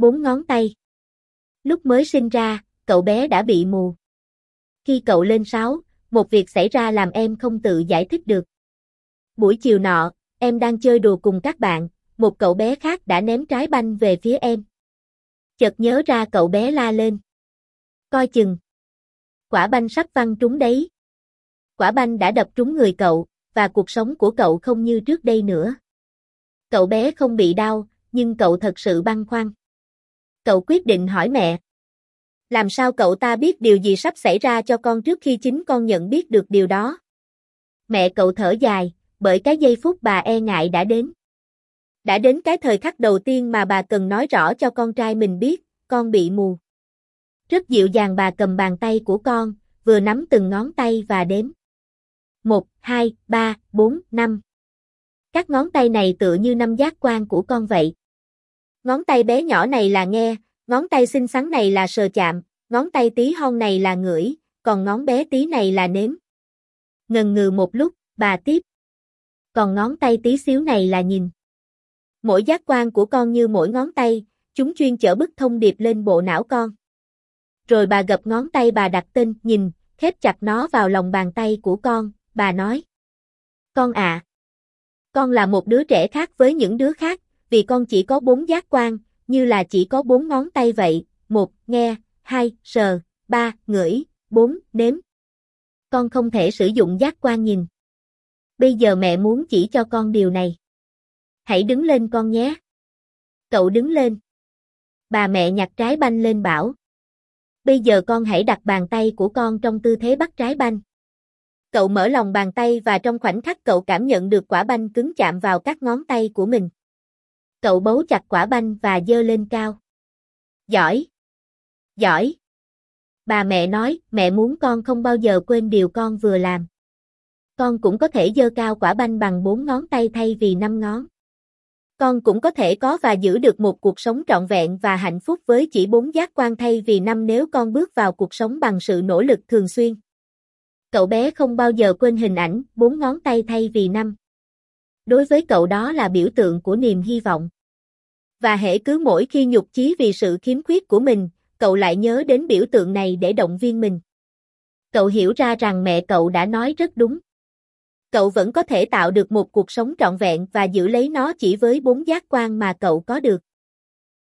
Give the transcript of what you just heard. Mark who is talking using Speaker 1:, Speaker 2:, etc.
Speaker 1: bốn ngón tay. Lúc mới sinh ra, cậu bé đã bị mù. Khi cậu lên 6, một việc xảy ra làm em không tự giải thích được. Buổi chiều nọ, em đang chơi đùa cùng các bạn, một cậu bé khác đã ném trái banh về phía em. Chợt nhớ ra cậu bé la lên. Coi chừng. Quả banh sắp văng trúng đấy. Quả banh đã đập trúng người cậu, và cuộc sống của cậu không như trước đây nữa. Cậu bé không bị đau, nhưng cậu thật sự băn khoăn. Cậu quyết định hỏi mẹ. Làm sao cậu ta biết điều gì sắp xảy ra cho con trước khi chính con nhận biết được điều đó? Mẹ cậu thở dài, bởi cái giây phút bà e ngại đã đến. Đã đến cái thời khắc đầu tiên mà bà cần nói rõ cho con trai mình biết, con bị mù. Rất dịu dàng bà cầm bàn tay của con, vừa nắm từng ngón tay và đếm. 1, 2, 3, 4, 5. Các ngón tay này tựa như năm giác quan của con vậy. Ngón tay bé nhỏ này là nghe, ngón tay xinh xắn này là sờ chạm, ngón tay tí hon này là ngửi, còn ngón bé tí này là nếm. Ngần ngừ một lúc, bà tiếp. Còn ngón tay tí xíu này là nhìn. Mỗi giác quan của con như mỗi ngón tay, chúng chuyên chở bức thông điệp lên bộ não con. Rồi bà gập ngón tay bà đặt tên, nhìn, khép chặt nó vào lòng bàn tay của con, bà nói. Con ạ. À, con là một đứa trẻ khác với những đứa khác, vì con chỉ có bốn giác quan, như là chỉ có bốn ngón tay vậy, một, nghe, hai, sờ, ba, ngửi, bốn, nếm. Con không thể sử dụng giác quan nhìn. Bây giờ mẹ muốn chỉ cho con điều này. Hãy đứng lên con nhé. Cậu đứng lên. Bà mẹ nhặt trái banh lên bảo. Bây giờ con hãy đặt bàn tay của con trong tư thế bắt trái banh. Cậu mở lòng bàn tay và trong khoảnh khắc cậu cảm nhận được quả banh cứng chạm vào các ngón tay của mình. Cậu bấu chặt quả banh và dơ lên cao. Giỏi! Giỏi! Bà mẹ nói, mẹ muốn con không bao giờ quên điều con vừa làm. Con cũng có thể dơ cao quả banh bằng bốn ngón tay thay vì năm ngón. Con cũng có thể có và giữ được một cuộc sống trọn vẹn và hạnh phúc với chỉ bốn giác quan thay vì năm nếu con bước vào cuộc sống bằng sự nỗ lực thường xuyên. Cậu bé không bao giờ quên hình ảnh bốn ngón tay thay vì năm. Đối với cậu đó là biểu tượng của niềm hy vọng. Và hễ cứ mỗi khi nhục chí vì sự khiếm khuyết của mình, cậu lại nhớ đến biểu tượng này để động viên mình. Cậu hiểu ra rằng mẹ cậu đã nói rất đúng. Cậu vẫn có thể tạo được một cuộc sống trọn vẹn và giữ lấy nó chỉ với bốn giác quan mà cậu có được.